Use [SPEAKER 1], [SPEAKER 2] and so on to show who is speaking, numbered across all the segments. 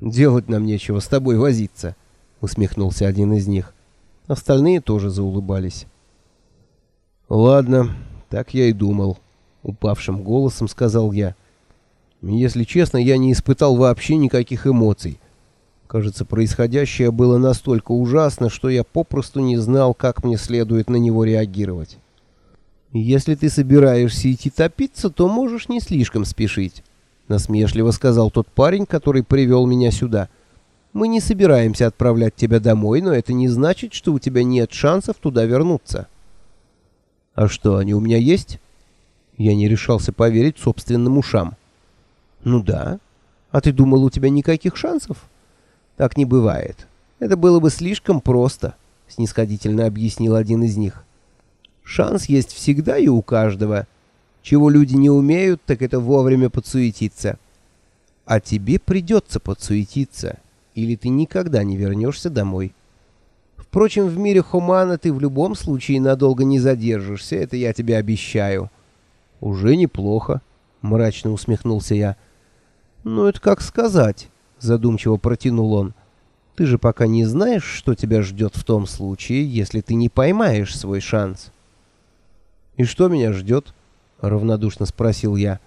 [SPEAKER 1] Делать нам нечего с тобой возиться, усмехнулся один из них. Остальные тоже заулыбались. Ладно, так я и думал, упавшим голосом сказал я. Если честно, я не испытал вообще никаких эмоций. Кажется, происходящее было настолько ужасно, что я попросту не знал, как мне следует на него реагировать. Если ты собираешься идти топиться, то можешь не слишком спешить, насмешливо сказал тот парень, который привел меня сюда. Мы не собираемся отправлять тебя домой, но это не значит, что у тебя нет шансов туда вернуться. А что, они у меня есть? Я не решался поверить собственным ушам. Ну да. А ты думал, у тебя никаких шансов? Так не бывает. Это было бы слишком просто, снисходительно объяснил один из них. Шанс есть всегда и у каждого. Чего люди не умеют, так это вовремя подсуетиться. А тебе придется подсуетиться, или ты никогда не вернешься домой. Впрочем, в мире Хумана ты в любом случае надолго не задержишься, это я тебе обещаю. Уже неплохо, мрачно усмехнулся я. Ну это как сказать, задумчиво протянул он. Ты же пока не знаешь, что тебя ждет в том случае, если ты не поймаешь свой шанс. И что меня ждет? Равнодушно спросил я.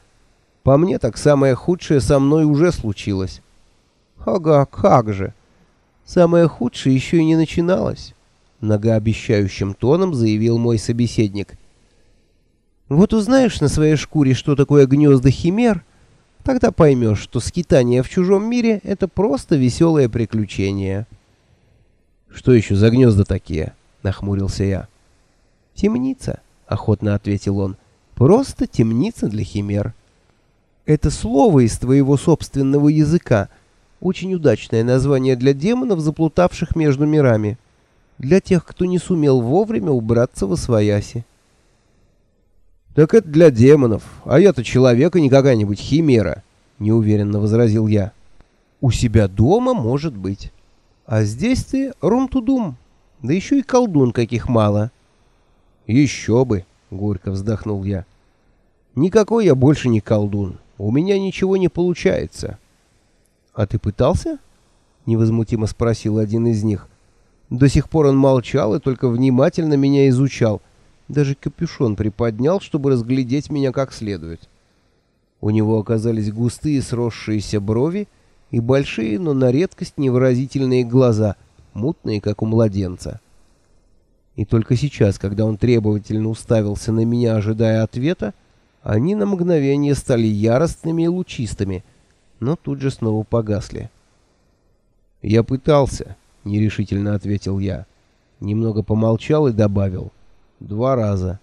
[SPEAKER 1] По мне так самое худшее со мной уже случилось. Ага, как же. Самое худшее еще и не начиналось, многообещающим тоном заявил мой собеседник. Вот узнаешь на своей шкуре, что такое гнезда химер, тогда поймешь, что скитание в чужом мире — это просто веселое приключение. «Что еще за гнезда такие?» — нахмурился я. «Темница», — охотно ответил он. «Просто темница для химер». «Это слово из твоего собственного языка. Очень удачное название для демонов, заплутавших между мирами. Для тех, кто не сумел вовремя убраться во свояси». «Так это для демонов, а я-то человек, и не какая-нибудь химера», — неуверенно возразил я. «У себя дома, может быть. А здесь ты рум-тудум, да еще и колдун каких мало». «Еще бы», — горько вздохнул я. «Никакой я больше не колдун, у меня ничего не получается». «А ты пытался?» — невозмутимо спросил один из них. До сих пор он молчал и только внимательно меня изучал — даже капюшон приподнял, чтобы разглядеть меня как следует. У него оказались густые сросшиеся брови и большие, но на редкость невыразительные глаза, мутные, как у младенца. И только сейчас, когда он требовательно уставился на меня, ожидая ответа, они на мгновение стали яростными и лучистыми, но тут же снова погасли. «Я пытался», — нерешительно ответил я. Немного помолчал и добавил — Два раза.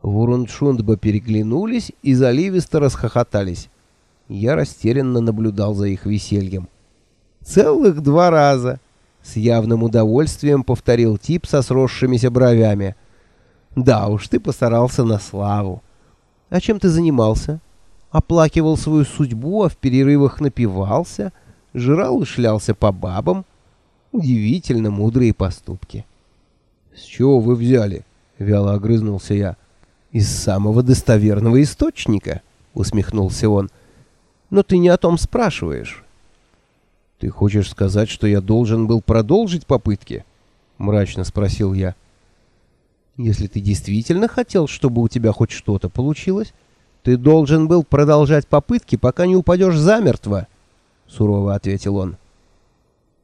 [SPEAKER 1] Вуруншундба переглянулись и заливисто расхохотались. Я растерянно наблюдал за их весельем. «Целых два раза!» — с явным удовольствием повторил тип со сросшимися бровями. «Да уж, ты постарался на славу. А чем ты занимался? Оплакивал свою судьбу, а в перерывах напивался, жрал и шлялся по бабам? Удивительно мудрые поступки». «С чего вы взяли?» — вяло огрызнулся я. «Из самого достоверного источника», — усмехнулся он. «Но ты не о том спрашиваешь». «Ты хочешь сказать, что я должен был продолжить попытки?» — мрачно спросил я. «Если ты действительно хотел, чтобы у тебя хоть что-то получилось, ты должен был продолжать попытки, пока не упадешь замертво», — сурово ответил он.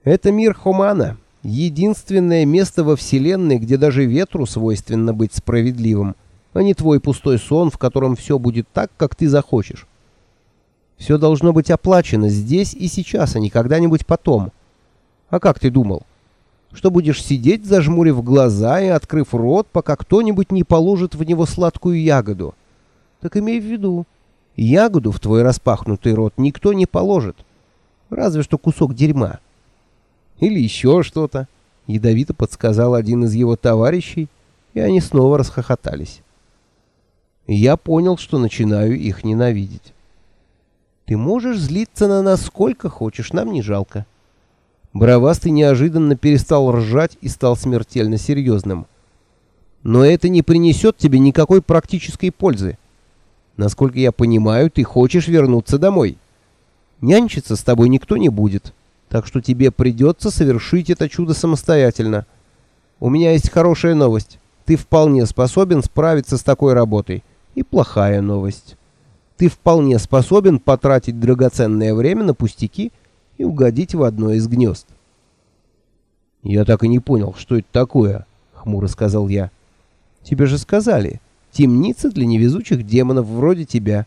[SPEAKER 1] «Это мир Хумана, Единственное место во Вселенной, где даже ветру свойственно быть справедливым, а не твой пустой сон, в котором все будет так, как ты захочешь. Все должно быть оплачено здесь и сейчас, а не когда-нибудь потом. А как ты думал? Что будешь сидеть, зажмурив глаза и открыв рот, пока кто-нибудь не положит в него сладкую ягоду? Так имей в виду, ягоду в твой распахнутый рот никто не положит. Разве что кусок дерьма. Или еще что-то, ядовито подсказал один из его товарищей, и они снова расхохотались. Я понял, что начинаю их ненавидеть. Ты можешь злиться на нас сколько хочешь, нам не жалко. Бравастый неожиданно перестал ржать и стал смертельно серьезным. Но это не принесет тебе никакой практической пользы. Насколько я понимаю, ты хочешь вернуться домой. Нянчиться с тобой никто не будет, так что тебе придется совершить это чудо самостоятельно. У меня есть хорошая новость. Ты вполне способен справиться с такой работой. И плохая новость. Ты вполне способен потратить драгоценное время на пустяки и угодить в одно из гнезд. «Я так и не понял, что это такое», — хмуро сказал я. «Тебе же сказали, темница для невезучих демонов вроде тебя,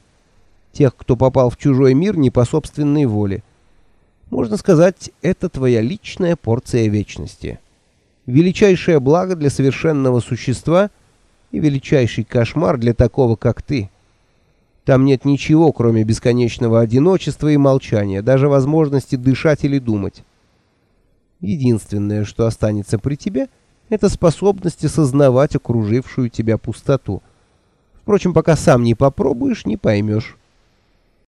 [SPEAKER 1] тех, кто попал в чужой мир не по собственной воле. Можно сказать, это твоя личная порция вечности. Величайшее благо для совершенного существа и величайший кошмар для такого, как ты. Там нет ничего, кроме бесконечного одиночества и молчания, даже возможности дышать или думать». Единственное, что останется при тебе, это способность осознавать окружившую тебя пустоту. Впрочем, пока сам не попробуешь, не поймешь.